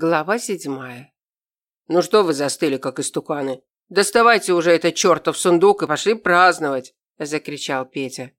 Глава седьмая. «Ну что вы застыли, как истуканы? Доставайте уже этот чертов сундук и пошли праздновать!» – закричал Петя.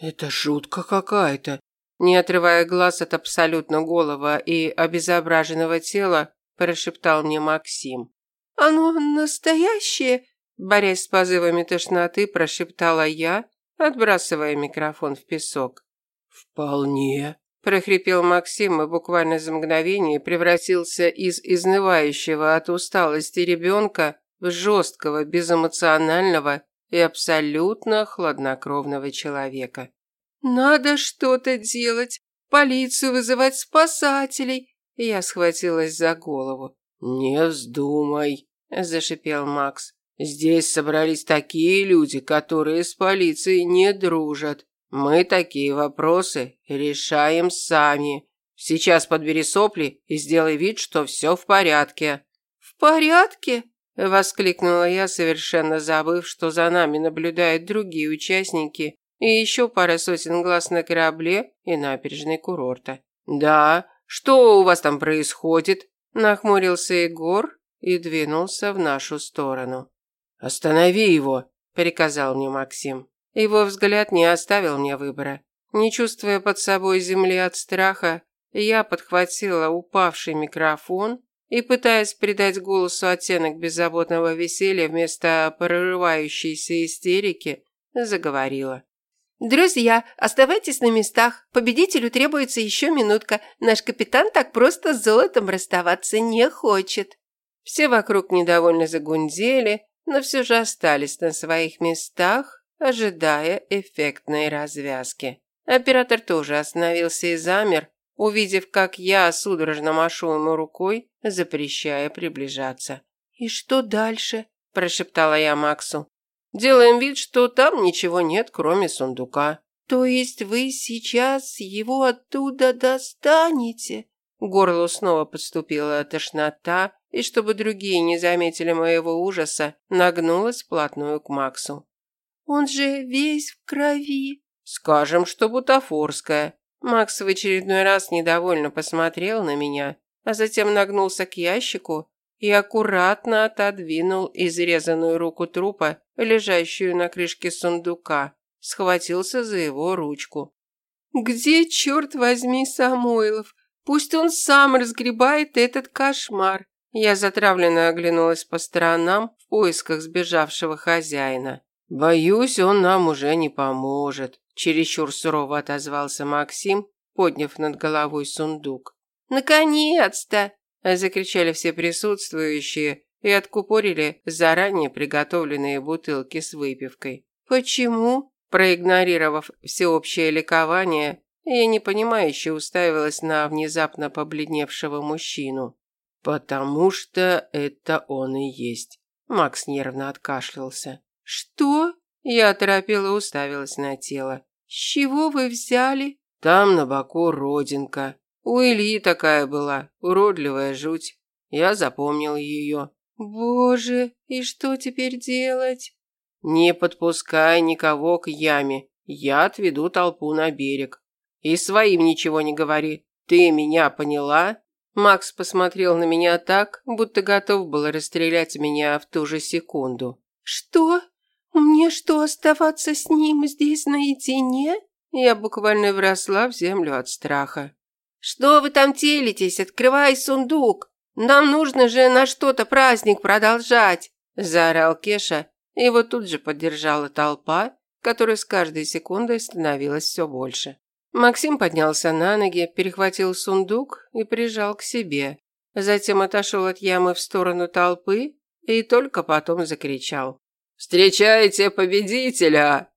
«Это жутко какая-то!» Не отрывая глаз от абсолютно голого и обезображенного тела, прошептал мне Максим. «Оно настоящее?» Борясь с позывами тошноты, прошептала я, отбрасывая микрофон в песок. «Вполне», прохрипел Максим и буквально за мгновение превратился из изнывающего от усталости ребенка в жесткого, безэмоционального и абсолютно хладнокровного человека. «Надо что-то делать, полицию вызывать спасателей!» Я схватилась за голову. «Не вздумай», – зашипел Макс. «Здесь собрались такие люди, которые с полицией не дружат. Мы такие вопросы решаем сами. Сейчас подбери сопли и сделай вид, что все в порядке». «В порядке?» – воскликнула я, совершенно забыв, что за нами наблюдают другие участники и еще пара сотен глаз на корабле и набережной курорта. «Да, что у вас там происходит?» – нахмурился Егор и двинулся в нашу сторону. «Останови его!» – приказал мне Максим. Его взгляд не оставил мне выбора. Не чувствуя под собой земли от страха, я подхватила упавший микрофон и, пытаясь придать голосу оттенок беззаботного веселья вместо прорывающейся истерики, заговорила. «Друзья, оставайтесь на местах. Победителю требуется еще минутка. Наш капитан так просто с золотом расставаться не хочет». Все вокруг недовольно загундели, но все же остались на своих местах, ожидая эффектной развязки. Оператор тоже остановился и замер, увидев, как я судорожно машу ему рукой, запрещая приближаться. «И что дальше?» – прошептала я Максу. «Делаем вид, что там ничего нет, кроме сундука». «То есть вы сейчас его оттуда достанете?» Горлу снова подступила тошнота, и чтобы другие не заметили моего ужаса, нагнулась вплотную к Максу. Он же весь в крови. Скажем, что бутафорская. Макс в очередной раз недовольно посмотрел на меня, а затем нагнулся к ящику и аккуратно отодвинул изрезанную руку трупа, лежащую на крышке сундука, схватился за его ручку. «Где, черт возьми, Самойлов? Пусть он сам разгребает этот кошмар!» Я затравленно оглянулась по сторонам в поисках сбежавшего хозяина. «Боюсь, он нам уже не поможет», – чересчур сурово отозвался Максим, подняв над головой сундук. «Наконец-то!» – закричали все присутствующие и откупорили заранее приготовленные бутылки с выпивкой. «Почему?» Проигнорировав всеобщее ликование, я непонимающе уставилась на внезапно побледневшего мужчину. «Потому что это он и есть», – Макс нервно откашлялся. «Что?» Я оторопела уставилась на тело. «С чего вы взяли?» «Там на боку родинка. У Ильи такая была, уродливая жуть. Я запомнил ее». «Боже, и что теперь делать?» «Не подпускай никого к яме. Я отведу толпу на берег. И своим ничего не говори. Ты меня поняла?» Макс посмотрел на меня так, будто готов был расстрелять меня в ту же секунду. «Что?» «Мне что, оставаться с ним здесь наедине?» Я буквально вросла в землю от страха. «Что вы там телитесь? Открывай сундук! Нам нужно же на что-то праздник продолжать!» Заорал Кеша, его тут же поддержала толпа, которая с каждой секундой становилась все больше. Максим поднялся на ноги, перехватил сундук и прижал к себе. Затем отошел от ямы в сторону толпы и только потом закричал. Встречайте победителя!»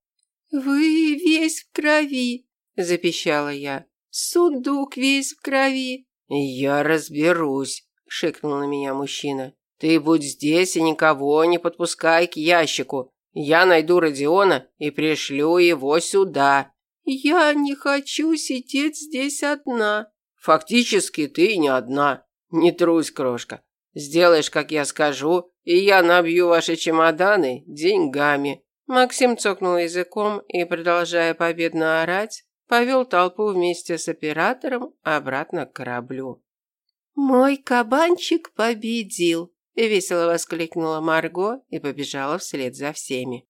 «Вы весь в крови!» – запищала я. «Сундук весь в крови!» «Я разберусь!» – шикнул на меня мужчина. «Ты будь здесь и никого не подпускай к ящику. Я найду Родиона и пришлю его сюда». «Я не хочу сидеть здесь одна». «Фактически ты не одна. Не трусь, крошка. Сделаешь, как я скажу, и я набью ваши чемоданы деньгами». Максим цокнул языком и, продолжая победно орать, повел толпу вместе с оператором обратно к кораблю. Мой кабанчик победил, весело воскликнула Марго и побежала вслед за всеми.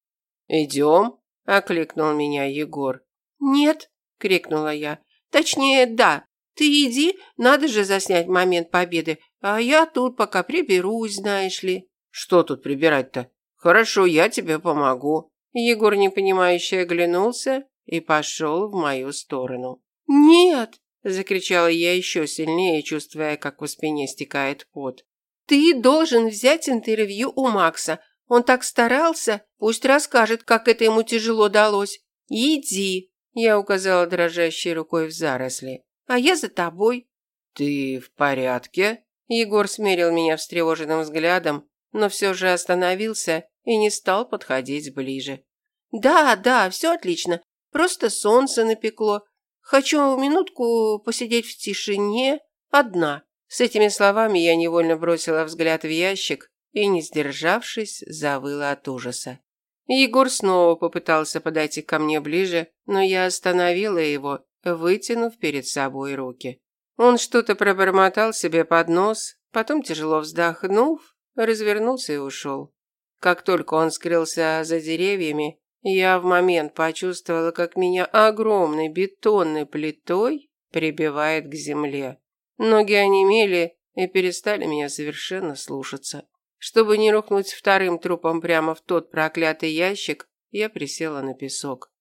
«Идем?» – окликнул меня Егор. «Нет!» – крикнула я. «Точнее, да. Ты иди, надо же заснять момент победы, а я тут пока приберусь, знаешь ли». «Что тут прибирать-то? Хорошо, я тебе помогу». Егор непонимающе оглянулся и пошел в мою сторону. «Нет!» – закричала я еще сильнее, чувствуя, как по спине стекает пот. «Ты должен взять интервью у Макса. Он так старался, пусть расскажет, как это ему тяжело далось. Иди!» Я указала дрожащей рукой в заросли. «А я за тобой». «Ты в порядке?» Егор смерил меня встревоженным взглядом, но все же остановился и не стал подходить ближе. «Да, да, все отлично. Просто солнце напекло. Хочу минутку посидеть в тишине, одна». С этими словами я невольно бросила взгляд в ящик и, не сдержавшись, завыла от ужаса. Егор снова попытался подойти ко мне ближе, но я остановила его, вытянув перед собой руки. Он что-то пробормотал себе под нос, потом, тяжело вздохнув, развернулся и ушел. Как только он скрылся за деревьями, я в момент почувствовала, как меня огромной бетонной плитой прибивает к земле. Ноги онемели и перестали меня совершенно слушаться. Чтобы не рухнуть вторым трупом прямо в тот проклятый ящик, я присела на песок.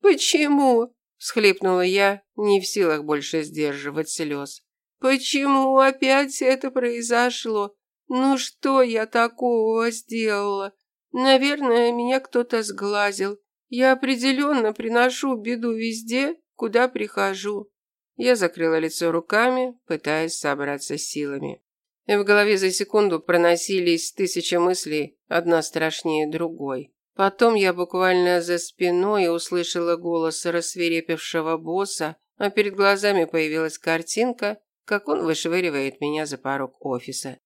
«Почему?» – всхлипнула я, не в силах больше сдерживать слез. «Почему опять это произошло? Ну что я такого сделала? Наверное, меня кто-то сглазил. Я определенно приношу беду везде, куда прихожу». Я закрыла лицо руками, пытаясь собраться силами и в голове за секунду проносились тысячи мыслей, одна страшнее другой. Потом я буквально за спиной услышала голос рассверепевшего босса, а перед глазами появилась картинка, как он вышвыривает меня за порог офиса.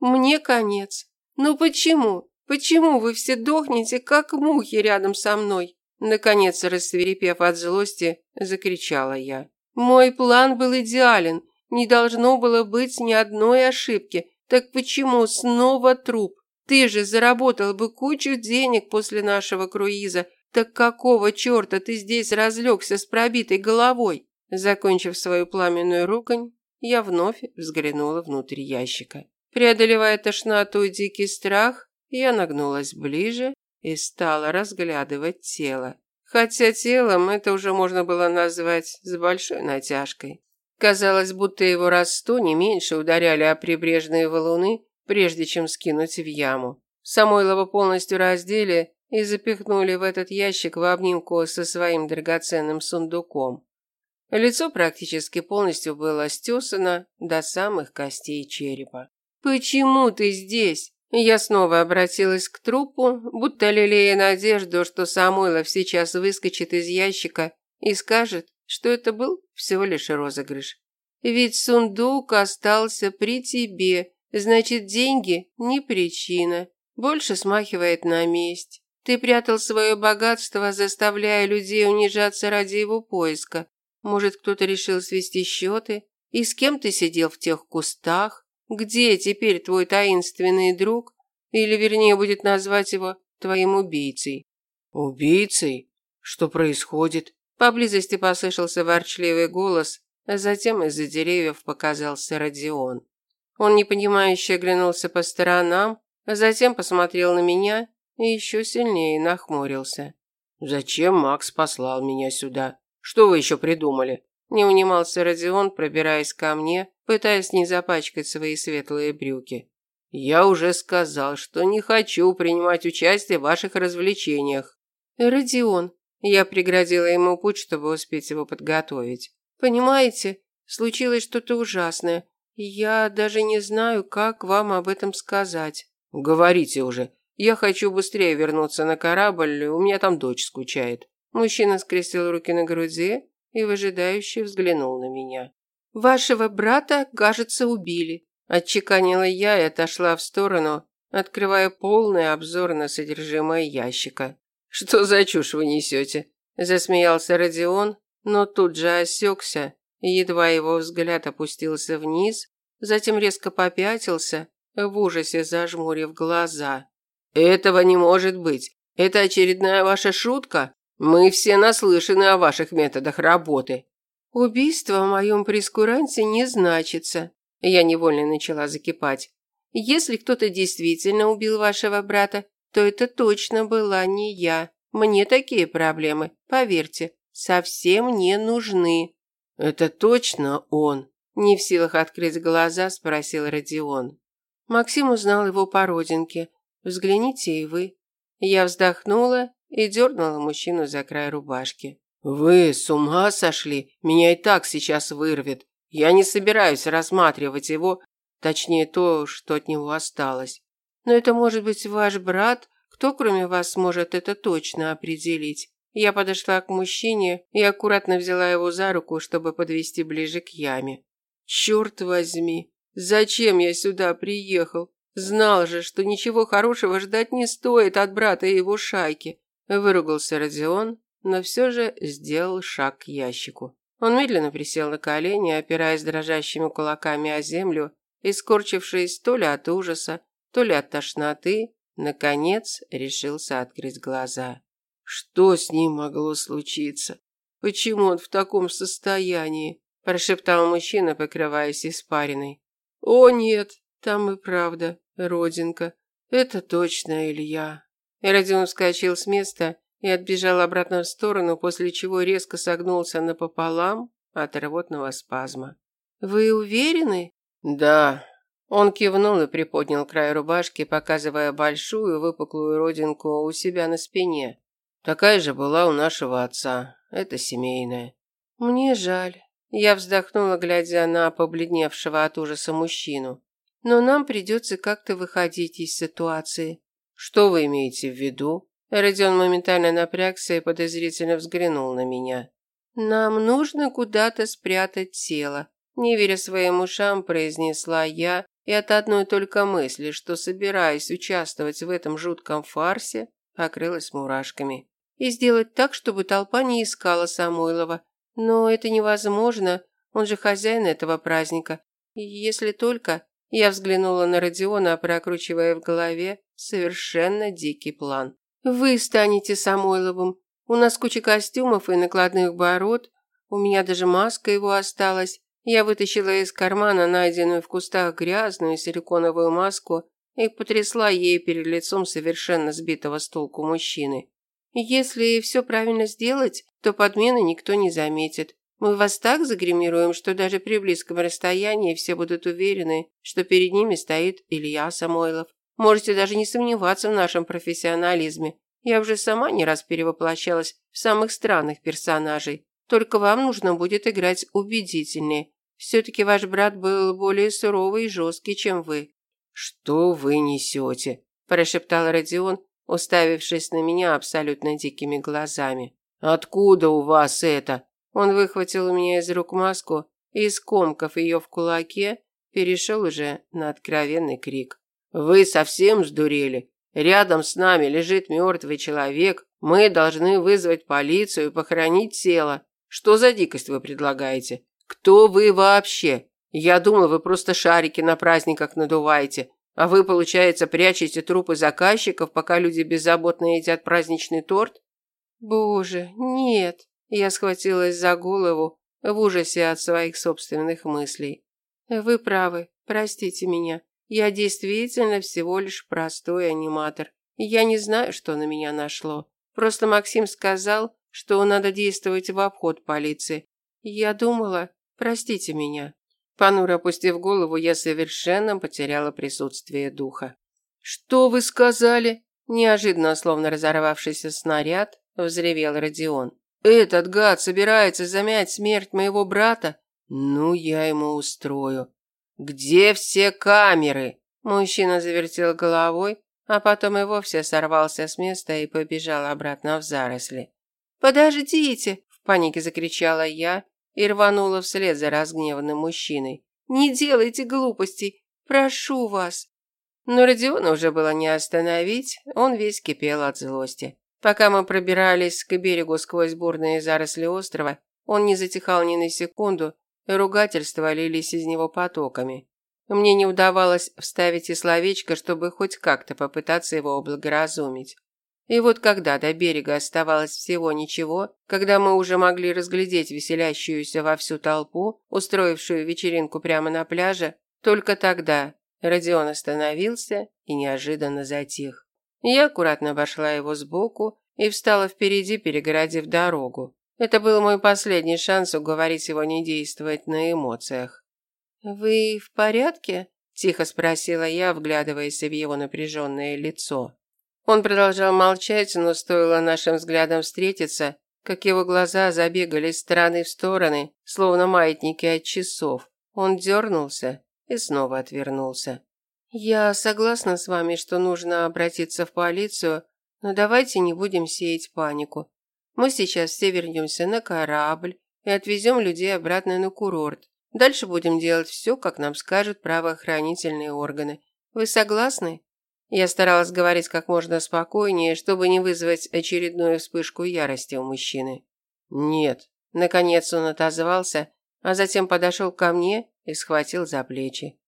«Мне конец. Ну почему? Почему вы все дохнете, как мухи рядом со мной?» Наконец, рассверепев от злости, закричала я. «Мой план был идеален. Не должно было быть ни одной ошибки. Так почему снова труп? Ты же заработал бы кучу денег после нашего круиза. Так какого черта ты здесь разлегся с пробитой головой? Закончив свою пламенную ругань, я вновь взглянула внутрь ящика. Преодолевая тошноту и дикий страх, я нагнулась ближе и стала разглядывать тело. Хотя телом это уже можно было назвать с большой натяжкой. Казалось, будто его раз сто не меньше ударяли о прибрежные валуны, прежде чем скинуть в яму. Самойлова полностью раздели и запихнули в этот ящик в обнимку со своим драгоценным сундуком. Лицо практически полностью было стесано до самых костей черепа. «Почему ты здесь?» Я снова обратилась к трупу, будто лелея надежду, что Самойлов сейчас выскочит из ящика и скажет, что это был всего лишь розыгрыш. Ведь сундук остался при тебе, значит, деньги не причина. Больше смахивает на месть. Ты прятал свое богатство, заставляя людей унижаться ради его поиска. Может, кто-то решил свести счеты? И с кем ты сидел в тех кустах? Где теперь твой таинственный друг? Или, вернее, будет назвать его твоим убийцей? Убийцей? Что происходит? Поблизости послышался ворчливый голос, а затем из-за деревьев показался Родион. Он непонимающе оглянулся по сторонам, а затем посмотрел на меня и еще сильнее нахмурился. «Зачем Макс послал меня сюда? Что вы еще придумали?» Не унимался Родион, пробираясь ко мне, пытаясь не запачкать свои светлые брюки. «Я уже сказал, что не хочу принимать участие в ваших развлечениях». «Родион, я преградила ему путь, чтобы успеть его подготовить. Понимаете, случилось что-то ужасное. Я даже не знаю, как вам об этом сказать. Говорите уже. Я хочу быстрее вернуться на корабль, у меня там дочь скучает. Мужчина скрестил руки на груди и выжидающе взглянул на меня. Вашего брата, кажется, убили. Отчеканила я и отошла в сторону, открывая полный обзор на содержимое ящика. «Что за чушь вы несете?» – засмеялся Родион, но тут же осекся, едва его взгляд опустился вниз, затем резко попятился, в ужасе зажмурив глаза. «Этого не может быть. Это очередная ваша шутка? Мы все наслышаны о ваших методах работы». «Убийство в моем прескуранте не значится», – я невольно начала закипать. «Если кто-то действительно убил вашего брата, то это точно была не я. Мне такие проблемы, поверьте, совсем не нужны». «Это точно он?» – не в силах открыть глаза, спросил Родион. Максим узнал его по родинке. Взгляните и вы. Я вздохнула и дернула мужчину за край рубашки. «Вы с ума сошли? Меня и так сейчас вырвет. Я не собираюсь рассматривать его, точнее то, что от него осталось. Но это может быть ваш брат, кто кроме вас сможет это точно определить?» Я подошла к мужчине и аккуратно взяла его за руку, чтобы подвести ближе к яме. «Черт возьми, зачем я сюда приехал? Знал же, что ничего хорошего ждать не стоит от брата и его шайки. Выругался Родион, но все же сделал шаг к ящику. Он медленно присел на колени, опираясь дрожащими кулаками о землю, и, скорчившись то ли от ужаса, то ли от тошноты, наконец решился открыть глаза. Что с ним могло случиться? Почему он в таком состоянии? прошептал мужчина, покрываясь испариной. О нет, там и правда родинка. Это точно Илья. Родион вскочил с места и отбежал обратно в сторону, после чего резко согнулся напополам от рвотного спазма. Вы уверены? Да. Он кивнул и приподнял край рубашки, показывая большую выпуклую родинку у себя на спине. Такая же была у нашего отца. Это семейная. Мне жаль. Я вздохнула, глядя на побледневшего от ужаса мужчину. Но нам придется как-то выходить из ситуации. Что вы имеете в виду? Родион моментально напрягся и подозрительно взглянул на меня. Нам нужно куда-то спрятать тело. Не веря своим ушам, произнесла я, и от одной только мысли, что собираюсь участвовать в этом жутком фарсе, покрылась мурашками. И сделать так, чтобы толпа не искала Самойлова. Но это невозможно, он же хозяин этого праздника. Если только... Я взглянула на Родиона, прокручивая в голове совершенно дикий план. Вы станете Самойловым. У нас куча костюмов и накладных бород. У меня даже маска его осталась. Я вытащила из кармана найденную в кустах грязную силиконовую маску и потрясла ей перед лицом совершенно сбитого с толку мужчины. Если все правильно сделать, то подмены никто не заметит. Мы вас так загримируем, что даже при близком расстоянии все будут уверены, что перед ними стоит Илья Самойлов. Можете даже не сомневаться в нашем профессионализме. Я уже сама не раз перевоплощалась в самых странных персонажей. Только вам нужно будет играть убедительнее. Все-таки ваш брат был более суровый и жесткий, чем вы». «Что вы несете?» – прошептал Родион, уставившись на меня абсолютно дикими глазами. «Откуда у вас это?» Он выхватил у меня из рук маску и, скомкав ее в кулаке, перешел уже на откровенный крик. «Вы совсем сдурели? Рядом с нами лежит мертвый человек. Мы должны вызвать полицию и похоронить тело. Что за дикость вы предлагаете? Кто вы вообще? Я думал, вы просто шарики на праздниках надуваете. А вы, получается, прячете трупы заказчиков, пока люди беззаботно едят праздничный торт? Боже, нет. Я схватилась за голову в ужасе от своих собственных мыслей. Вы правы, простите меня. Я действительно всего лишь простой аниматор. Я не знаю, что на меня нашло. Просто Максим сказал, что надо действовать в обход полиции. Я думала, простите меня. Понуро опустив голову, я совершенно потеряла присутствие духа. «Что вы сказали?» Неожиданно, словно разорвавшийся снаряд, взревел Родион. Этот гад собирается замять смерть моего брата? Ну, я ему устрою. Где все камеры? Мужчина завертел головой, а потом и вовсе сорвался с места и побежал обратно в заросли. «Подождите!» – в панике закричала я и рванула вслед за разгневанным мужчиной. «Не делайте глупостей! Прошу вас!» Но Родиона уже было не остановить, он весь кипел от злости. Пока мы пробирались к берегу сквозь бурные заросли острова, он не затихал ни на секунду, и ругательства лились из него потоками. Мне не удавалось вставить и словечко, чтобы хоть как-то попытаться его облагоразумить. И вот когда до берега оставалось всего ничего, когда мы уже могли разглядеть веселящуюся во всю толпу, устроившую вечеринку прямо на пляже, только тогда Родион остановился и неожиданно затих. Я аккуратно обошла его сбоку и встала впереди, перегородив дорогу. Это был мой последний шанс уговорить его не действовать на эмоциях. «Вы в порядке?» – тихо спросила я, вглядываясь в его напряженное лицо. Он продолжал молчать, но стоило нашим взглядам встретиться, как его глаза забегали с стороны в стороны, словно маятники от часов. Он дернулся и снова отвернулся. «Я согласна с вами, что нужно обратиться в полицию, но давайте не будем сеять панику. Мы сейчас все вернемся на корабль и отвезем людей обратно на курорт. Дальше будем делать все, как нам скажут правоохранительные органы. Вы согласны?» Я старалась говорить как можно спокойнее, чтобы не вызвать очередную вспышку ярости у мужчины. «Нет». Наконец он отозвался, а затем подошел ко мне и схватил за плечи.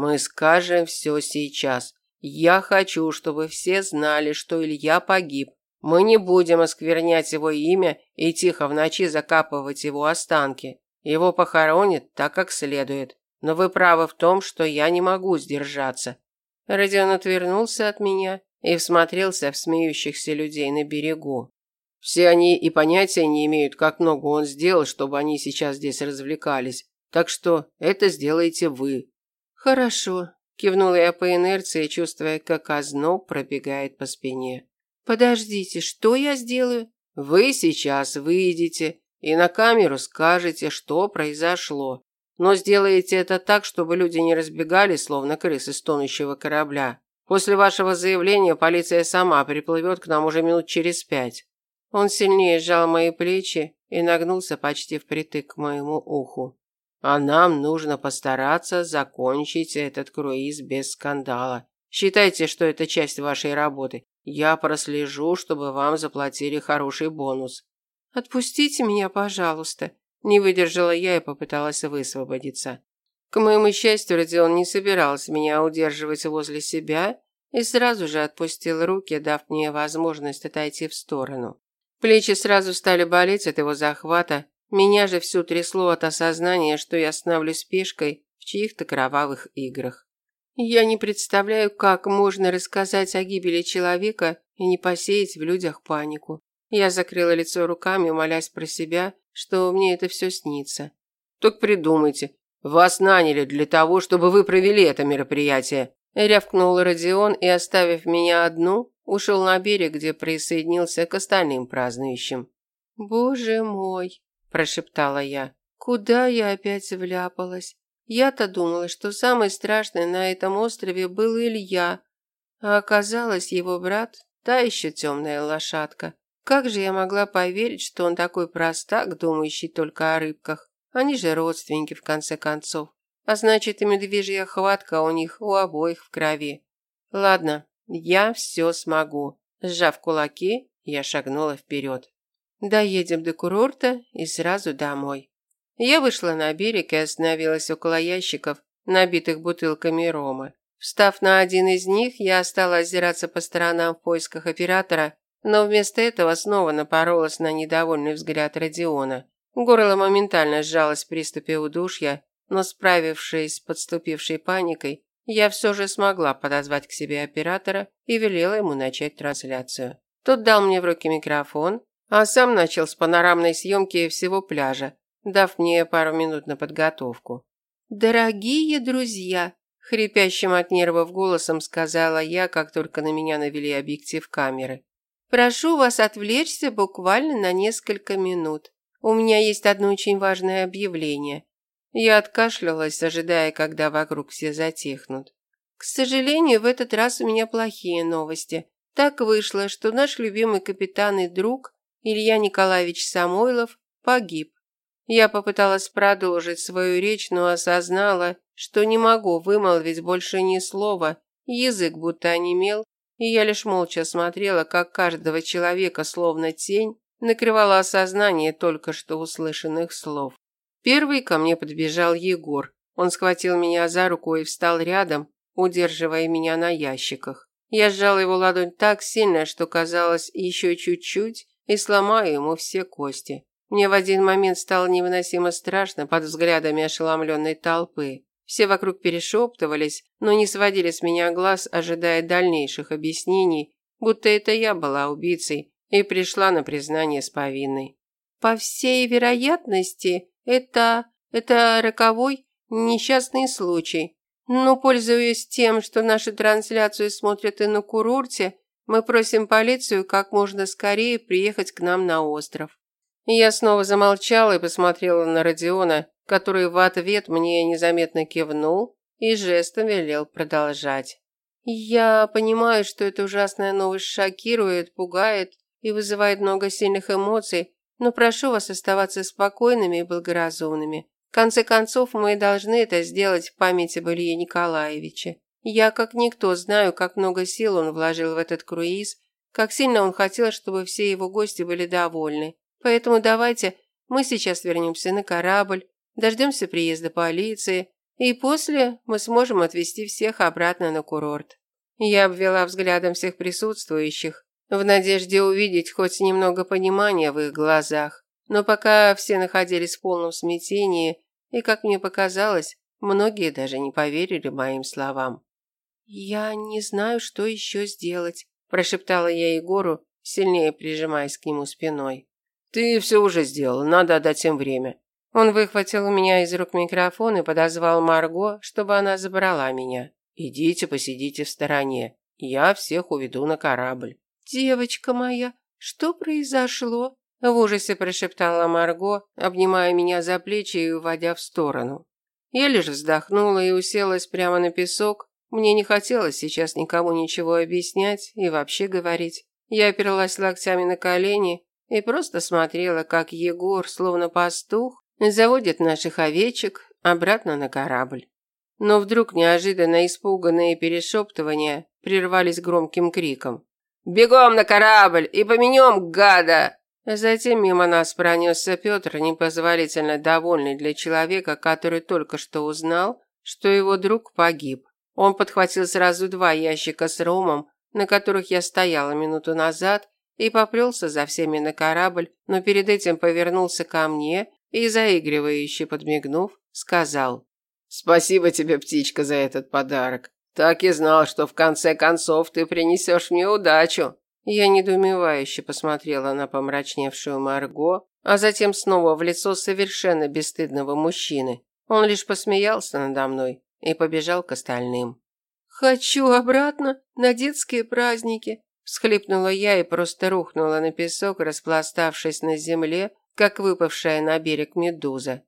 «Мы скажем все сейчас. Я хочу, чтобы все знали, что Илья погиб. Мы не будем осквернять его имя и тихо в ночи закапывать его останки. Его похоронят так, как следует. Но вы правы в том, что я не могу сдержаться. Родион отвернулся от меня и всмотрелся в смеющихся людей на берегу. Все они и понятия не имеют, как много он сделал, чтобы они сейчас здесь развлекались. Так что это сделаете вы. Хорошо, кивнула я по инерции, чувствуя, как озноб пробегает по спине. Подождите, что я сделаю? Вы сейчас выйдете и на камеру скажете, что произошло. Но сделайте это так, чтобы люди не разбегались, словно крысы с тонущего корабля. После вашего заявления полиция сама приплывет к нам уже минут через пять. Он сильнее сжал мои плечи и нагнулся почти впритык к моему уху. А нам нужно постараться закончить этот круиз без скандала. Считайте, что это часть вашей работы. Я прослежу, чтобы вам заплатили хороший бонус. Отпустите меня, пожалуйста, не выдержала я и попыталась высвободиться. К моему счастью, Родион не собирался меня удерживать возле себя и сразу же отпустил руки, дав мне возможность отойти в сторону. Плечи сразу стали болеть от его захвата, меня же всю трясло от осознания, что я становлюсь пешкой в чьих-то кровавых играх. Я не представляю, как можно рассказать о гибели человека и не посеять в людях панику. Я закрыла лицо руками, молясь про себя, что мне это все снится. Так придумайте. Вас наняли для того, чтобы вы провели это мероприятие. Рявкнул Родион и, оставив меня одну, ушел на берег, где присоединился к остальным празднующим. «Боже мой!» – прошептала я. «Куда я опять вляпалась? Я-то думала, что самый страшный на этом острове был Илья, а оказалось его брат – та еще темная лошадка. Как же я могла поверить, что он такой простак, думающий только о рыбках? Они же родственники, в конце концов. А значит, и медвежья хватка у них у обоих в крови. Ладно, я все смогу. Сжав кулаки, я шагнула вперед. Доедем до курорта и сразу домой. Я вышла на берег и остановилась около ящиков, набитых бутылками рома. Встав на один из них, я стала озираться по сторонам в поисках оператора, но вместо этого снова напоролась на недовольный взгляд Родиона. Горло моментально сжалось в приступе удушья, но справившись с подступившей паникой, я все же смогла подозвать к себе оператора и велела ему начать трансляцию. Тот дал мне в руки микрофон, а сам начал с панорамной съемки всего пляжа, дав мне пару минут на подготовку. «Дорогие друзья!» – хрипящим от нервов голосом сказала я, как только на меня навели объектив камеры. Прошу вас отвлечься буквально на несколько минут. У меня есть одно очень важное объявление. Я откашлялась, ожидая, когда вокруг все затихнут. К сожалению, в этот раз у меня плохие новости. Так вышло, что наш любимый капитан и друг Илья Николаевич Самойлов погиб. Я попыталась продолжить свою речь, но осознала, что не могу вымолвить больше ни слова. Язык будто онемел, и я лишь молча смотрела, как каждого человека, словно тень, накрывало осознание только что услышанных слов. Первый ко мне подбежал Егор. Он схватил меня за руку и встал рядом, удерживая меня на ящиках. Я сжал его ладонь так сильно, что казалось еще чуть-чуть и сломаю ему все кости. Мне в один момент стало невыносимо страшно под взглядами ошеломленной толпы. Все вокруг перешептывались, но не сводили с меня глаз, ожидая дальнейших объяснений, будто это я была убийцей и пришла на признание с повинной. По всей вероятности, это... это роковой несчастный случай. Но, пользуясь тем, что нашу трансляцию смотрят и на курорте, мы просим полицию как можно скорее приехать к нам на остров. Я снова замолчала и посмотрела на Родиона, который в ответ мне незаметно кивнул и жестом велел продолжать. Я понимаю, что эта ужасная новость шокирует, пугает и вызывает много сильных эмоций, но прошу вас оставаться спокойными и благоразумными. В конце концов, мы должны это сделать в памяти об Илье Николаевиче. Я, как никто, знаю, как много сил он вложил в этот круиз, как сильно он хотел, чтобы все его гости были довольны. Поэтому давайте мы сейчас вернемся на корабль, дождемся приезда полиции, и после мы сможем отвезти всех обратно на курорт. Я обвела взглядом всех присутствующих, в надежде увидеть хоть немного понимания в их глазах. Но пока все находились в полном смятении, и, как мне показалось, многие даже не поверили моим словам. «Я не знаю, что еще сделать», – прошептала я Егору, сильнее прижимаясь к нему спиной. «Ты все уже сделал, надо отдать им время». Он выхватил у меня из рук микрофон и подозвал Марго, чтобы она забрала меня. «Идите, посидите в стороне. Я всех уведу на корабль». «Девочка моя, что произошло?» В ужасе прошептала Марго, обнимая меня за плечи и уводя в сторону. Я лишь вздохнула и уселась прямо на песок. Мне не хотелось сейчас никому ничего объяснять и вообще говорить. Я оперлась локтями на колени и просто смотрела, как Егор, словно пастух, заводит наших овечек обратно на корабль. Но вдруг неожиданно испуганные перешептывания прервались громким криком. «Бегом на корабль и поменем гада!» Затем мимо нас пронесся Петр, непозволительно довольный для человека, который только что узнал, что его друг погиб. Он подхватил сразу два ящика с ромом, на которых я стояла минуту назад, и поплелся за всеми на корабль, но перед этим повернулся ко мне и, заигрывающе подмигнув, сказал «Спасибо тебе, птичка, за этот подарок. Так и знал, что в конце концов ты принесешь мне удачу». Я недоумевающе посмотрела на помрачневшую Марго, а затем снова в лицо совершенно бесстыдного мужчины. Он лишь посмеялся надо мной и побежал к остальным. «Хочу обратно на детские праздники», – всхлипнула я и просто рухнула на песок, распластавшись на земле, как выпавшая на берег медуза.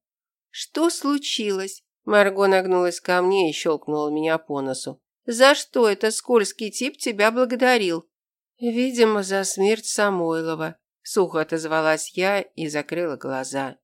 «Что случилось?» Марго нагнулась ко мне и щелкнула меня по носу. «За что этот скользкий тип тебя благодарил?» «Видимо, за смерть Самойлова», – сухо отозвалась я и закрыла глаза.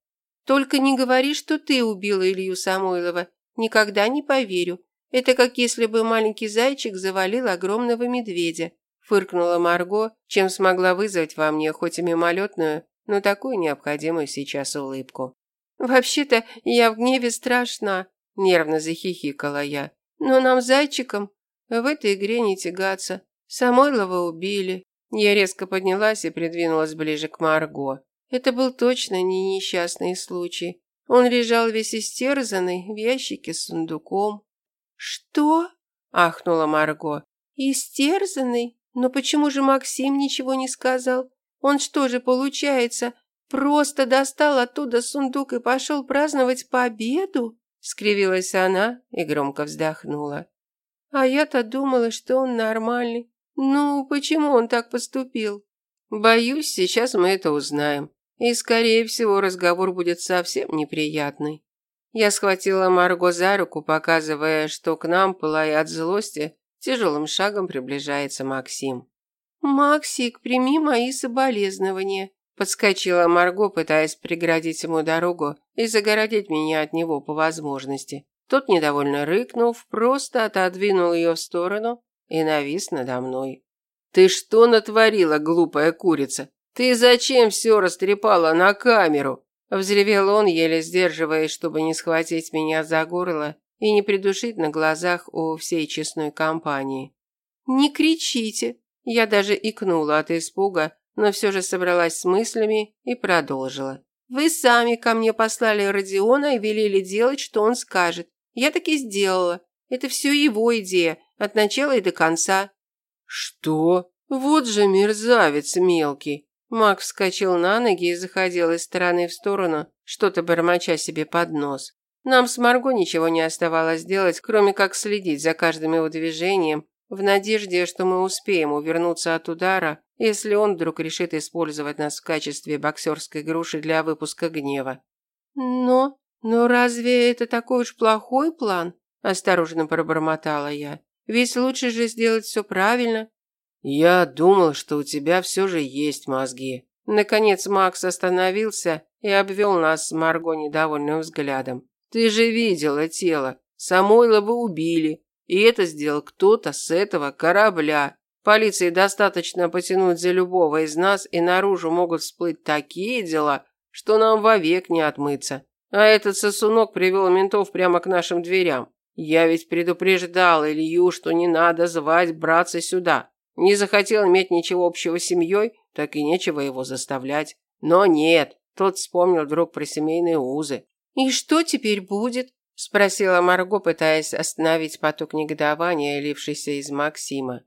«Только не говори, что ты убила Илью Самойлова. Никогда не поверю. Это как если бы маленький зайчик завалил огромного медведя», – фыркнула Марго, чем смогла вызвать во мне хоть и мимолетную, но такую необходимую сейчас улыбку. «Вообще-то я в гневе страшна», – нервно захихикала я. «Но нам, зайчикам, в этой игре не тягаться. Самойлова убили. Я резко поднялась и придвинулась ближе к Марго. Это был точно не несчастный случай. Он лежал весь истерзанный в ящике с сундуком. «Что?» – ахнула Марго. «Истерзанный? Но почему же Максим ничего не сказал? Он что же, получается, просто достал оттуда сундук и пошел праздновать победу?» – скривилась она и громко вздохнула. «А я-то думала, что он нормальный. Ну, почему он так поступил? Боюсь, сейчас мы это узнаем. И, скорее всего, разговор будет совсем неприятный. Я схватила Марго за руку, показывая, что к нам, пылая от злости, тяжелым шагом приближается Максим. «Максик, прими мои соболезнования», – подскочила Марго, пытаясь преградить ему дорогу и загородить меня от него по возможности. Тот, недовольно рыкнув, просто отодвинул ее в сторону и навис надо мной. «Ты что натворила, глупая курица? Ты зачем все растрепала на камеру?» Взревел он, еле сдерживаясь, чтобы не схватить меня за горло и не придушить на глазах у всей честной компании. «Не кричите!» Я даже икнула от испуга, но все же собралась с мыслями и продолжила. «Вы сами ко мне послали Родиона и велели делать, что он скажет. Я так и сделала. Это все его идея, от начала и до конца». «Что? Вот же мерзавец мелкий!» Мак вскочил на ноги и заходил из стороны в сторону, что-то бормоча себе под нос. Нам с Марго ничего не оставалось делать, кроме как следить за каждым его движением, в надежде, что мы успеем увернуться от удара, если он вдруг решит использовать нас в качестве боксерской груши для выпуска гнева. «Но... но разве это такой уж плохой план?» – осторожно пробормотала я. «Ведь лучше же сделать все правильно». «Я думал, что у тебя все же есть мозги». Наконец Макс остановился и обвел нас с Марго недовольным взглядом. Ты же видела тело. Самойлова убили. И это сделал кто-то с этого корабля. Полиции достаточно потянуть за любого из нас, и наружу могут всплыть такие дела, что нам вовек не отмыться. А этот сосунок привел ментов прямо к нашим дверям. Я ведь предупреждал Илью, что не надо звать братца сюда. Не захотел иметь ничего общего с семьей, так и нечего его заставлять. Но нет, тот вспомнил вдруг про семейные узы. «И что теперь будет?» – спросила Марго, пытаясь остановить поток негодования, лившийся из Максима.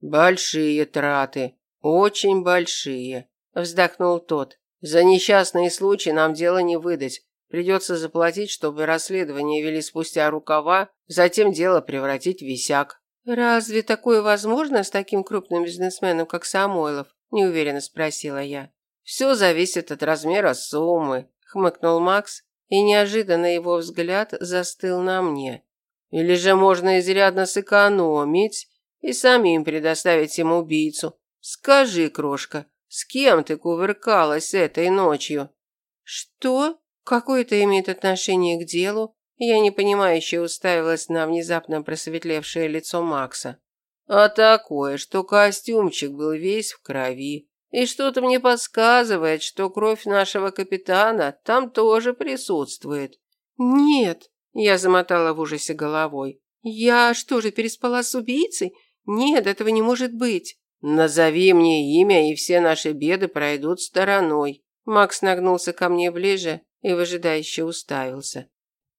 «Большие траты, очень большие», – вздохнул тот. «За несчастные случаи нам дело не выдать. Придется заплатить, чтобы расследование вели спустя рукава, затем дело превратить в висяк». «Разве такое возможно с таким крупным бизнесменом, как Самойлов?» – неуверенно спросила я. «Все зависит от размера суммы», – хмыкнул Макс и неожиданно его взгляд застыл на мне. Или же можно изрядно сэкономить и самим предоставить ему убийцу. Скажи, крошка, с кем ты кувыркалась этой ночью? Что? Какое это имеет отношение к делу? Я непонимающе уставилась на внезапно просветлевшее лицо Макса. А такое, что костюмчик был весь в крови, и что-то мне подсказывает, что кровь нашего капитана там тоже присутствует. Нет, я замотала в ужасе головой. Я что же, переспала с убийцей? Нет, этого не может быть. Назови мне имя, и все наши беды пройдут стороной. Макс нагнулся ко мне ближе и выжидающе уставился.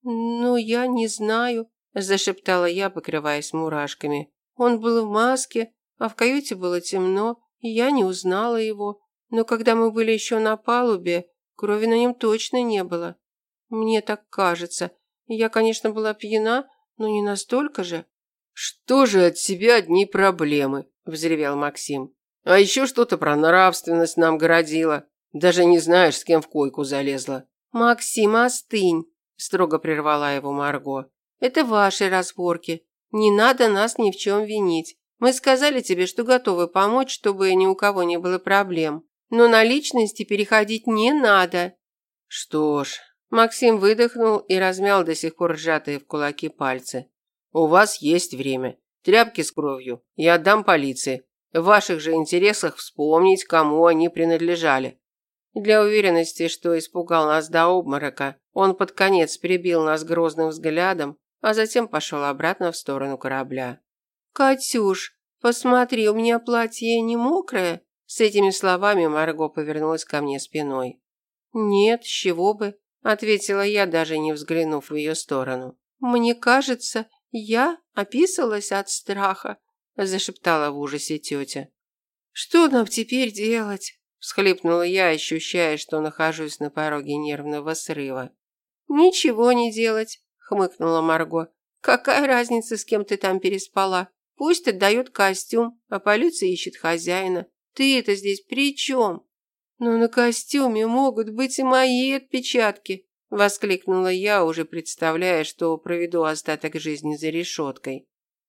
Ну, я не знаю, зашептала я, покрываясь мурашками. Он был в маске, а в каюте было темно. Я не узнала его, но когда мы были еще на палубе, крови на нем точно не было. Мне так кажется. Я, конечно, была пьяна, но не настолько же. Что же от себя одни проблемы, взревел Максим. А еще что-то про нравственность нам городило. Даже не знаешь, с кем в койку залезла. Максим, остынь, строго прервала его Марго. Это ваши разборки. Не надо нас ни в чем винить. Мы сказали тебе, что готовы помочь, чтобы ни у кого не было проблем. Но на личности переходить не надо. Что ж, Максим выдохнул и размял до сих пор сжатые в кулаки пальцы. У вас есть время. Тряпки с кровью я отдам полиции. В ваших же интересах вспомнить, кому они принадлежали. Для уверенности, что испугал нас до обморока, он под конец прибил нас грозным взглядом, а затем пошел обратно в сторону корабля. «Катюш, посмотри, у меня платье не мокрое?» С этими словами Марго повернулась ко мне спиной. «Нет, с чего бы», – ответила я, даже не взглянув в ее сторону. «Мне кажется, я описалась от страха», – зашептала в ужасе тетя. «Что нам теперь делать?» – всхлипнула я, ощущая, что нахожусь на пороге нервного срыва. «Ничего не делать», – хмыкнула Марго. «Какая разница, с кем ты там переспала? Пусть отдает костюм, а полиция ищет хозяина. Ты это здесь при чем? Но на костюме могут быть и мои отпечатки, воскликнула я, уже представляя, что проведу остаток жизни за решеткой.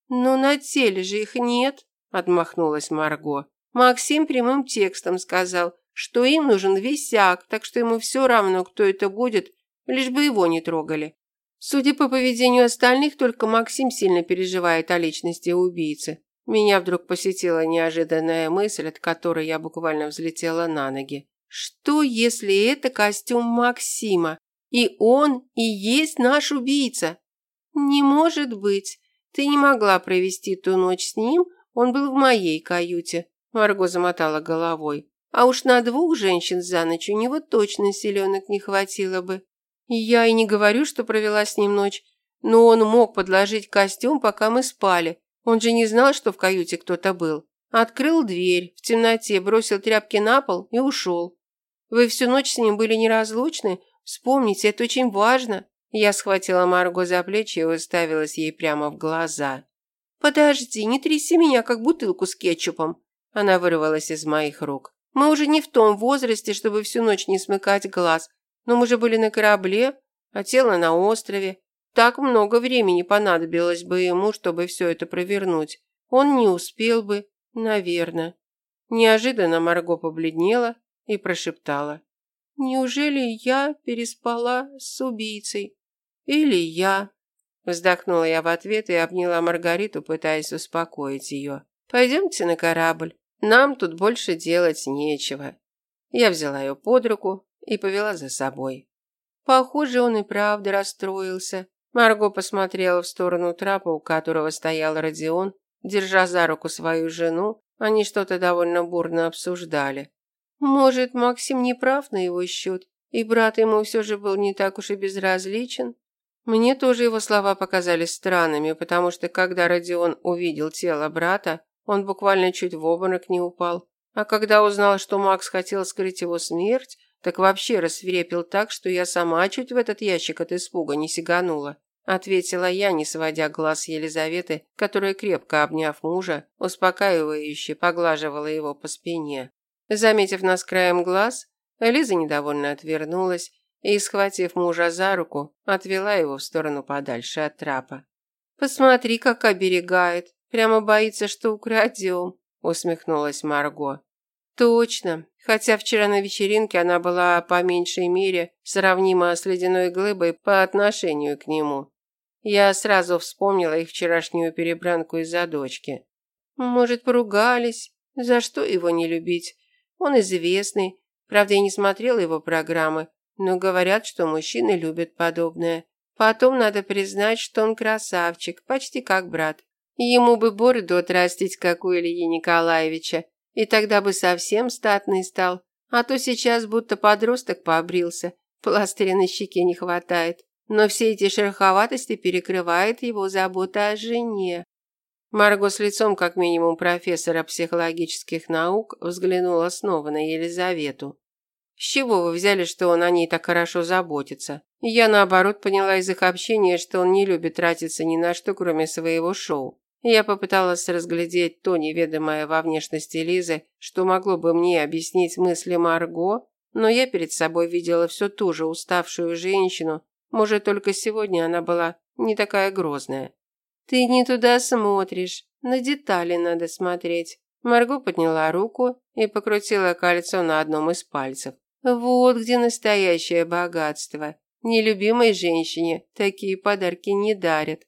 Но на теле же их нет, отмахнулась Марго. Максим прямым текстом сказал, что им нужен висяк, так что ему все равно, кто это будет, лишь бы его не трогали. Судя по поведению остальных, только Максим сильно переживает о личности убийцы. Меня вдруг посетила неожиданная мысль, от которой я буквально взлетела на ноги. Что, если это костюм Максима, и он и есть наш убийца? Не может быть. Ты не могла провести ту ночь с ним, он был в моей каюте. Марго замотала головой. А уж на двух женщин за ночь у него точно селенок не хватило бы. Я и не говорю, что провела с ним ночь, но он мог подложить костюм, пока мы спали. Он же не знал, что в каюте кто-то был. Открыл дверь, в темноте бросил тряпки на пол и ушел. Вы всю ночь с ним были неразлучны? Вспомните, это очень важно. Я схватила Марго за плечи и уставилась ей прямо в глаза. «Подожди, не тряси меня, как бутылку с кетчупом!» Она вырвалась из моих рук. «Мы уже не в том возрасте, чтобы всю ночь не смыкать глаз. Но мы же были на корабле, а тело на острове. Так много времени понадобилось бы ему, чтобы все это провернуть. Он не успел бы, наверное. Неожиданно Марго побледнела и прошептала. «Неужели я переспала с убийцей? Или я?» Вздохнула я в ответ и обняла Маргариту, пытаясь успокоить ее. «Пойдемте на корабль. Нам тут больше делать нечего». Я взяла ее под руку и повела за собой. Похоже, он и правда расстроился. Марго посмотрела в сторону трапа, у которого стоял Родион, держа за руку свою жену. Они что-то довольно бурно обсуждали. Может, Максим не прав на его счет, и брат ему все же был не так уж и безразличен? Мне тоже его слова показались странными, потому что когда Родион увидел тело брата, он буквально чуть в обморок не упал. А когда узнал, что Макс хотел скрыть его смерть, так вообще рассверепел так, что я сама чуть в этот ящик от испуга не сиганула ответила я, не сводя глаз Елизаветы, которая, крепко обняв мужа, успокаивающе поглаживала его по спине. Заметив нас краем глаз, Лиза недовольно отвернулась и, схватив мужа за руку, отвела его в сторону подальше от трапа. «Посмотри, как оберегает. Прямо боится, что украдем», – усмехнулась Марго. «Точно. Хотя вчера на вечеринке она была по меньшей мере сравнима с ледяной глыбой по отношению к нему. Я сразу вспомнила их вчерашнюю перебранку из-за дочки. Может, поругались? За что его не любить? Он известный. Правда, я не смотрела его программы, но говорят, что мужчины любят подобное. Потом надо признать, что он красавчик, почти как брат. Ему бы бороду отрастить, как у Ильи Николаевича, и тогда бы совсем статный стал. А то сейчас будто подросток побрился, пластыря на щеке не хватает. Но все эти шероховатости перекрывает его забота о жене. Марго с лицом как минимум профессора психологических наук взглянула снова на Елизавету. С чего вы взяли, что он о ней так хорошо заботится? Я наоборот поняла из их общения, что он не любит тратиться ни на что, кроме своего шоу. Я попыталась разглядеть то неведомое во внешности Лизы, что могло бы мне объяснить мысли Марго, но я перед собой видела все ту же уставшую женщину, может, только сегодня она была не такая грозная. Ты не туда смотришь. На детали надо смотреть. Марго подняла руку и покрутила кольцо на одном из пальцев. Вот где настоящее богатство. Нелюбимой женщине такие подарки не дарят.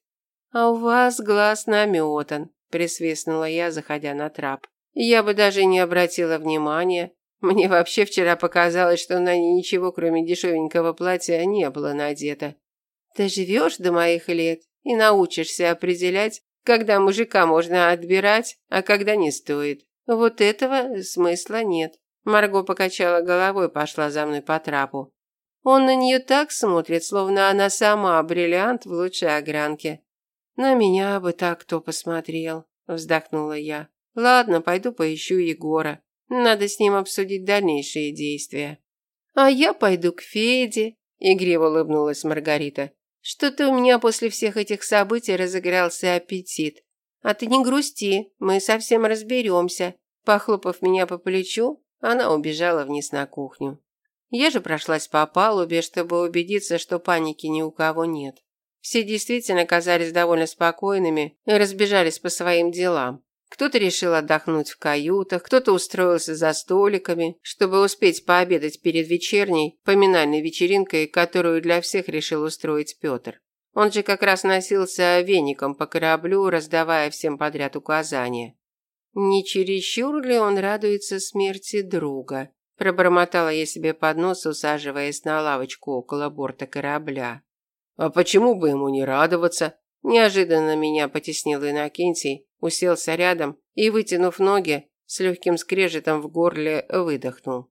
А у вас глаз наметан, присвистнула я, заходя на трап. Я бы даже не обратила внимания, мне вообще вчера показалось, что на ней ничего, кроме дешевенького платья, не было надето. Ты живешь до моих лет и научишься определять, когда мужика можно отбирать, а когда не стоит. Вот этого смысла нет. Марго покачала головой, пошла за мной по трапу. Он на нее так смотрит, словно она сама бриллиант в лучшей огранке. На меня бы так кто посмотрел, вздохнула я. Ладно, пойду поищу Егора. Надо с ним обсудить дальнейшие действия. А я пойду к Феде, игриво улыбнулась Маргарита. Что-то у меня после всех этих событий разыгрался аппетит. А ты не грусти, мы совсем разберемся. Похлопав меня по плечу, она убежала вниз на кухню. Я же прошлась по палубе, чтобы убедиться, что паники ни у кого нет. Все действительно казались довольно спокойными и разбежались по своим делам. Кто-то решил отдохнуть в каютах, кто-то устроился за столиками, чтобы успеть пообедать перед вечерней, поминальной вечеринкой, которую для всех решил устроить Петр. Он же как раз носился веником по кораблю, раздавая всем подряд указания. Не чересчур ли он радуется смерти друга? Пробормотала я себе под нос, усаживаясь на лавочку около борта корабля. А почему бы ему не радоваться? Неожиданно меня потеснил Иннокентий, уселся рядом и, вытянув ноги, с легким скрежетом в горле выдохнул.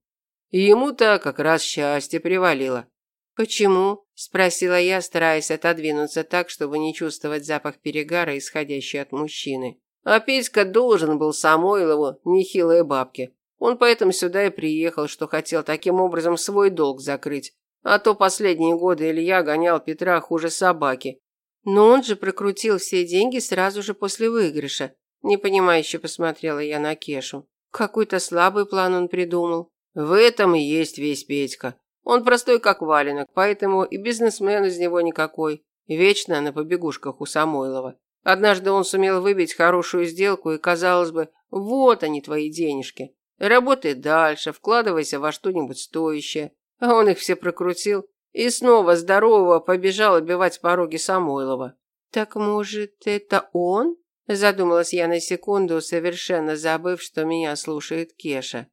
Ему-то как раз счастье привалило. «Почему?» – спросила я, стараясь отодвинуться так, чтобы не чувствовать запах перегара, исходящий от мужчины. А Петька должен был Самойлову нехилые бабки. Он поэтому сюда и приехал, что хотел таким образом свой долг закрыть. А то последние годы Илья гонял Петра хуже собаки. Но он же прокрутил все деньги сразу же после выигрыша. Непонимающе посмотрела я на Кешу. Какой-то слабый план он придумал. В этом и есть весь Петька. Он простой как валенок, поэтому и бизнесмен из него никакой. Вечно на побегушках у Самойлова. Однажды он сумел выбить хорошую сделку, и, казалось бы, вот они твои денежки. Работай дальше, вкладывайся во что-нибудь стоящее. А он их все прокрутил и снова здорового побежал обивать пороги Самойлова. Так может, это он? Задумалась я на секунду, совершенно забыв, что меня слушает Кеша.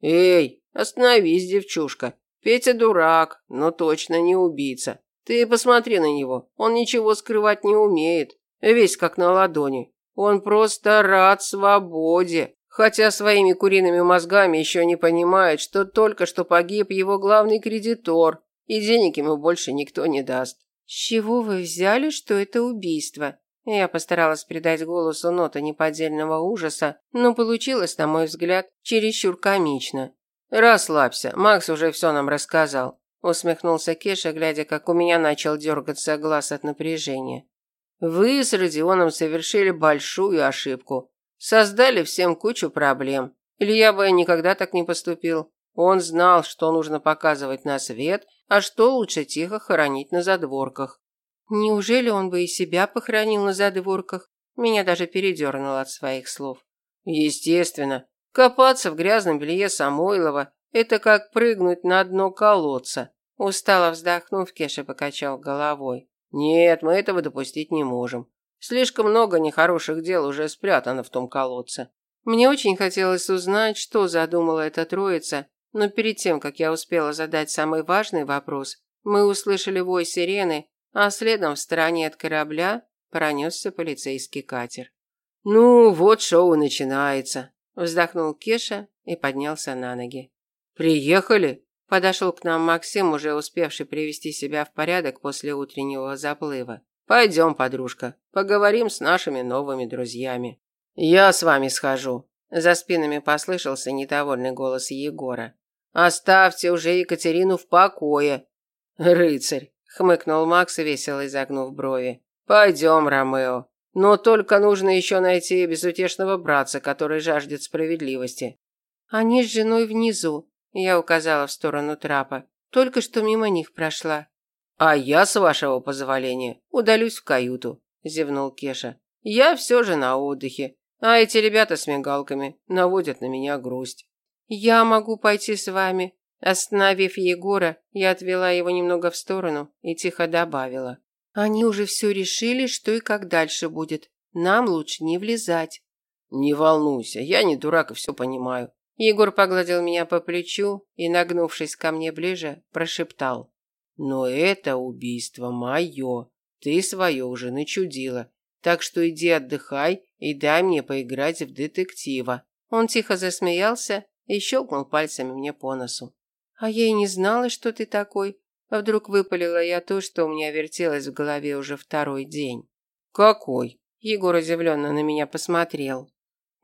Эй, остановись, девчушка. Петя дурак, но точно не убийца. Ты посмотри на него. Он ничего скрывать не умеет. Весь как на ладони. Он просто рад свободе. Хотя своими куриными мозгами еще не понимает, что только что погиб его главный кредитор, и денег ему больше никто не даст. С чего вы взяли, что это убийство? Я постаралась придать голосу ноты неподдельного ужаса, но получилось, на мой взгляд, чересчур комично. Расслабься, Макс уже все нам рассказал, усмехнулся Кеша, глядя, как у меня начал дергаться глаз от напряжения. Вы с Родионом совершили большую ошибку. Создали всем кучу проблем. Илья бы никогда так не поступил. Он знал, что нужно показывать на свет, а что лучше тихо хоронить на задворках. Неужели он бы и себя похоронил на задворках? Меня даже передернуло от своих слов. Естественно. Копаться в грязном белье Самойлова – это как прыгнуть на дно колодца. Устало вздохнув, Кеша покачал головой. Нет, мы этого допустить не можем. Слишком много нехороших дел уже спрятано в том колодце. Мне очень хотелось узнать, что задумала эта троица, но перед тем, как я успела задать самый важный вопрос, мы услышали вой сирены, а следом в стороне от корабля пронесся полицейский катер. «Ну, вот шоу начинается», – вздохнул Кеша и поднялся на ноги. «Приехали?» – подошел к нам Максим, уже успевший привести себя в порядок после утреннего заплыва. Пойдем, подружка, поговорим с нашими новыми друзьями. Я с вами схожу. За спинами послышался недовольный голос Егора. Оставьте уже Екатерину в покое. Рыцарь, хмыкнул Макс, весело изогнув брови. Пойдем, Ромео. Но только нужно еще найти безутешного братца, который жаждет справедливости. Они с женой внизу. Я указала в сторону трапа. Только что мимо них прошла. А я, с вашего позволения, удалюсь в каюту, зевнул Кеша. Я все же на отдыхе, а эти ребята с мигалками наводят на меня грусть. Я могу пойти с вами. Остановив Егора, я отвела его немного в сторону и тихо добавила: они уже все решили, что и как дальше будет. Нам лучше не влезать. Не волнуйся, я не дурак и все понимаю. Егор погладил меня по плечу и, нагнувшись ко мне ближе, прошептал: но это убийство мое. Ты свое уже начудила. Так что иди отдыхай и дай мне поиграть в детектива. Он тихо засмеялся и щелкнул пальцами мне по носу. А я и не знала, что ты такой. А вдруг выпалила я то, что у меня вертелось в голове уже второй день. Какой? Егор удивленно на меня посмотрел.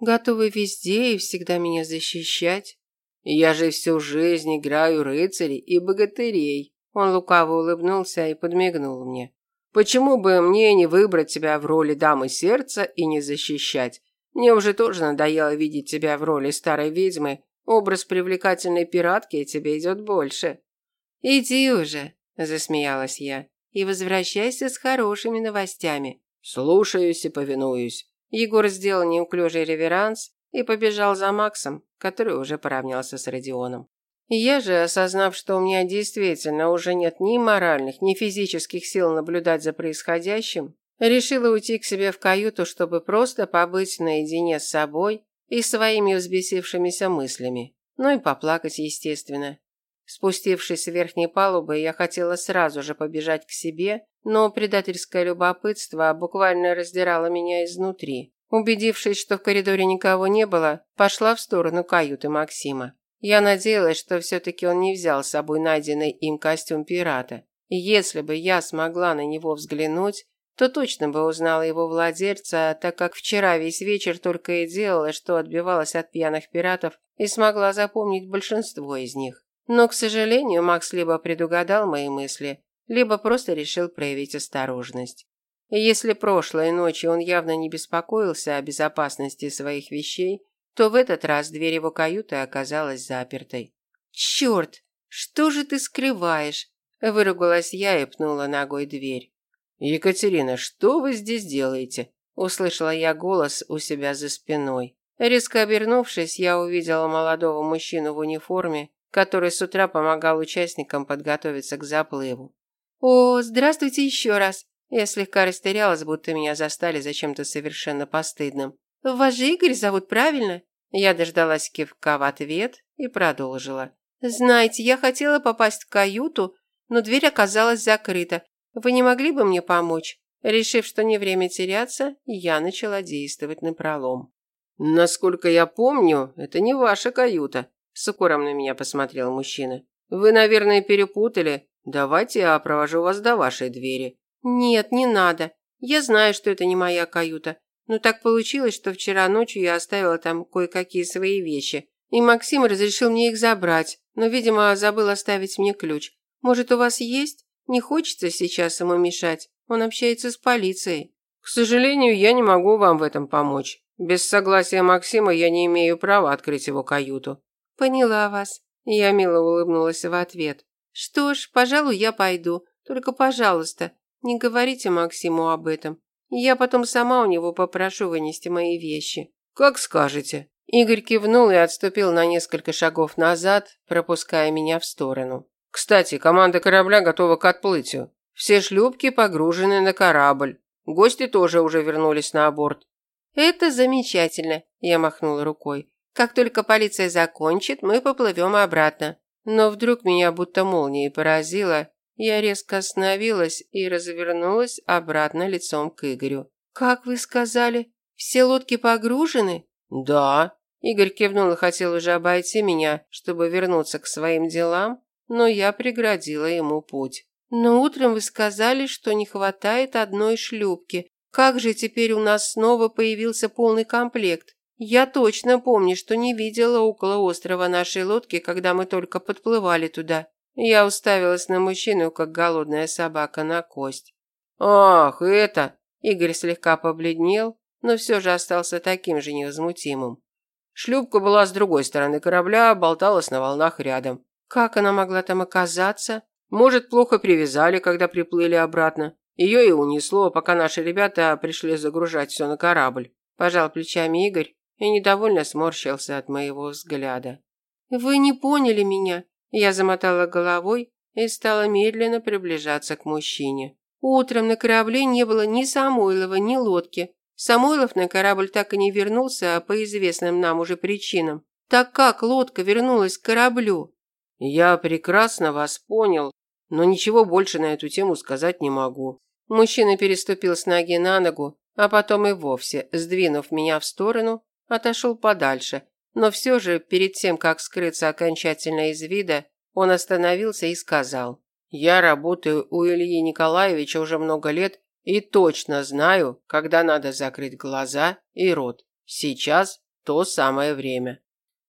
Готовый везде и всегда меня защищать. Я же всю жизнь играю рыцарей и богатырей. Он лукаво улыбнулся и подмигнул мне. Почему бы мне не выбрать тебя в роли дамы сердца и не защищать? Мне уже тоже надоело видеть тебя в роли старой ведьмы. Образ привлекательной пиратки тебе идет больше. Иди уже, засмеялась я. И возвращайся с хорошими новостями. Слушаюсь и повинуюсь. Егор сделал неуклюжий реверанс и побежал за Максом, который уже поравнялся с Родионом. Я же, осознав, что у меня действительно уже нет ни моральных, ни физических сил наблюдать за происходящим, решила уйти к себе в каюту, чтобы просто побыть наедине с собой и своими взбесившимися мыслями. Ну и поплакать, естественно. Спустившись с верхней палубы, я хотела сразу же побежать к себе, но предательское любопытство буквально раздирало меня изнутри. Убедившись, что в коридоре никого не было, пошла в сторону каюты Максима. Я надеялась, что все-таки он не взял с собой найденный им костюм пирата. И если бы я смогла на него взглянуть, то точно бы узнала его владельца, так как вчера весь вечер только и делала, что отбивалась от пьяных пиратов и смогла запомнить большинство из них. Но, к сожалению, Макс либо предугадал мои мысли, либо просто решил проявить осторожность. И если прошлой ночью он явно не беспокоился о безопасности своих вещей, то в этот раз дверь его каюты оказалась запертой. «Черт! Что же ты скрываешь?» – выругалась я и пнула ногой дверь. «Екатерина, что вы здесь делаете?» – услышала я голос у себя за спиной. Резко обернувшись, я увидела молодого мужчину в униформе, который с утра помогал участникам подготовиться к заплыву. «О, здравствуйте еще раз!» Я слегка растерялась, будто меня застали за чем-то совершенно постыдным. «Вас же Игорь зовут, правильно?» Я дождалась кивка в ответ и продолжила. «Знаете, я хотела попасть в каюту, но дверь оказалась закрыта. Вы не могли бы мне помочь?» Решив, что не время теряться, я начала действовать напролом. «Насколько я помню, это не ваша каюта», – с укором на меня посмотрел мужчина. «Вы, наверное, перепутали. Давайте я провожу вас до вашей двери». «Нет, не надо. Я знаю, что это не моя каюта. Но так получилось, что вчера ночью я оставила там кое-какие свои вещи. И Максим разрешил мне их забрать, но, видимо, забыл оставить мне ключ. Может, у вас есть? Не хочется сейчас ему мешать. Он общается с полицией. К сожалению, я не могу вам в этом помочь. Без согласия Максима я не имею права открыть его каюту. Поняла вас. Я мило улыбнулась в ответ. Что ж, пожалуй, я пойду. Только, пожалуйста, не говорите Максиму об этом. Я потом сама у него попрошу вынести мои вещи. Как скажете. Игорь кивнул и отступил на несколько шагов назад, пропуская меня в сторону. Кстати, команда корабля готова к отплытию. Все шлюпки погружены на корабль. Гости тоже уже вернулись на борт. Это замечательно, я махнула рукой. Как только полиция закончит, мы поплывем обратно. Но вдруг меня будто молнией поразило, я резко остановилась и развернулась обратно лицом к Игорю. «Как вы сказали? Все лодки погружены?» «Да». Игорь кивнул и хотел уже обойти меня, чтобы вернуться к своим делам, но я преградила ему путь. «Но утром вы сказали, что не хватает одной шлюпки. Как же теперь у нас снова появился полный комплект? Я точно помню, что не видела около острова нашей лодки, когда мы только подплывали туда. Я уставилась на мужчину, как голодная собака на кость. «Ах, это...» Игорь слегка побледнел, но все же остался таким же невозмутимым. Шлюпка была с другой стороны корабля, болталась на волнах рядом. Как она могла там оказаться? Может, плохо привязали, когда приплыли обратно. Ее и унесло, пока наши ребята пришли загружать все на корабль. Пожал плечами Игорь и недовольно сморщился от моего взгляда. «Вы не поняли меня. Я замотала головой и стала медленно приближаться к мужчине. Утром на корабле не было ни Самойлова, ни лодки. Самойлов на корабль так и не вернулся по известным нам уже причинам. Так как лодка вернулась к кораблю? Я прекрасно вас понял, но ничего больше на эту тему сказать не могу. Мужчина переступил с ноги на ногу, а потом и вовсе, сдвинув меня в сторону, отошел подальше, но все же, перед тем, как скрыться окончательно из вида, он остановился и сказал. «Я работаю у Ильи Николаевича уже много лет и точно знаю, когда надо закрыть глаза и рот. Сейчас то самое время».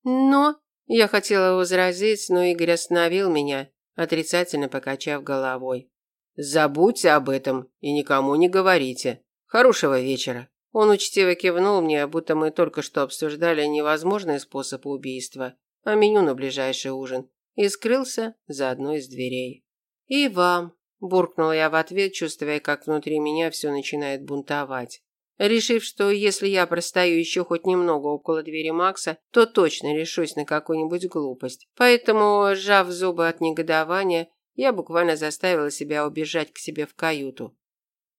«Но...» Я хотела возразить, но Игорь остановил меня, отрицательно покачав головой. «Забудьте об этом и никому не говорите. Хорошего вечера». Он учтиво кивнул мне, будто мы только что обсуждали невозможный способ убийства, а меню на ближайший ужин, и скрылся за одной из дверей. «И вам», – буркнула я в ответ, чувствуя, как внутри меня все начинает бунтовать. Решив, что если я простою еще хоть немного около двери Макса, то точно решусь на какую-нибудь глупость. Поэтому, сжав зубы от негодования, я буквально заставила себя убежать к себе в каюту.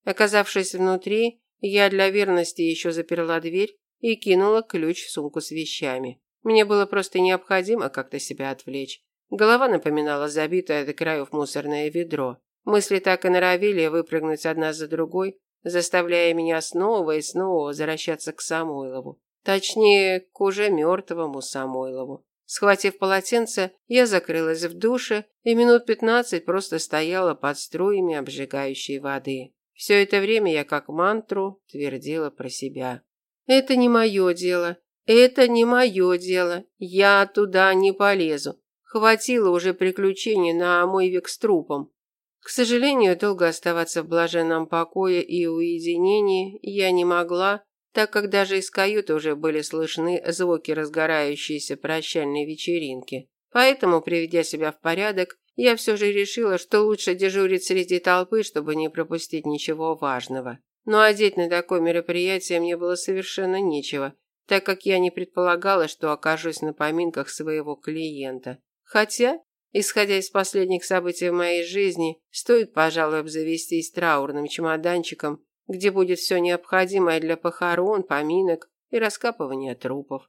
Оказавшись внутри, я для верности еще заперла дверь и кинула ключ в сумку с вещами. Мне было просто необходимо как-то себя отвлечь. Голова напоминала забитое до краев мусорное ведро. Мысли так и норовили выпрыгнуть одна за другой, заставляя меня снова и снова возвращаться к Самойлову. Точнее, к уже мертвому Самойлову. Схватив полотенце, я закрылась в душе и минут пятнадцать просто стояла под струями обжигающей воды. Все это время я как мантру твердила про себя. «Это не мое дело. Это не мое дело. Я туда не полезу. Хватило уже приключений на мой век с трупом. К сожалению, долго оставаться в блаженном покое и уединении я не могла, так как даже из каюты уже были слышны звуки разгорающейся прощальной вечеринки. Поэтому, приведя себя в порядок, я все же решила, что лучше дежурить среди толпы, чтобы не пропустить ничего важного. Но одеть на такое мероприятие мне было совершенно нечего, так как я не предполагала, что окажусь на поминках своего клиента. Хотя Исходя из последних событий в моей жизни, стоит, пожалуй, обзавестись траурным чемоданчиком, где будет все необходимое для похорон, поминок и раскапывания трупов.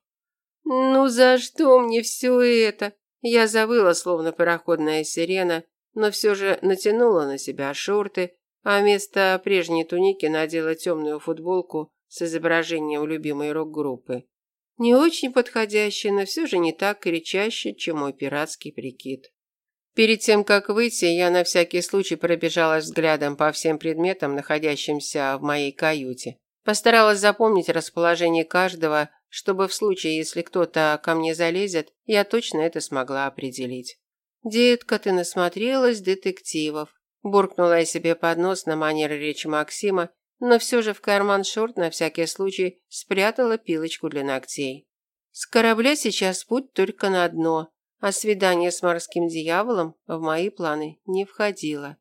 Ну за что мне все это? Я завыла, словно пароходная сирена, но все же натянула на себя шорты, а вместо прежней туники надела темную футболку с изображением любимой рок-группы. Не очень подходящая, но все же не так кричащая, чем мой пиратский прикид. Перед тем, как выйти, я на всякий случай пробежалась взглядом по всем предметам, находящимся в моей каюте. Постаралась запомнить расположение каждого, чтобы в случае, если кто-то ко мне залезет, я точно это смогла определить. «Детка, ты насмотрелась детективов», – буркнула я себе под нос на манер речи Максима, но все же в карман шорт на всякий случай спрятала пилочку для ногтей. С корабля сейчас путь только на дно, а свидание с морским дьяволом в мои планы не входило.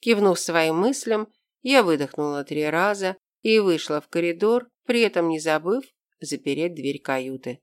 Кивнув своим мыслям, я выдохнула три раза и вышла в коридор, при этом не забыв запереть дверь каюты.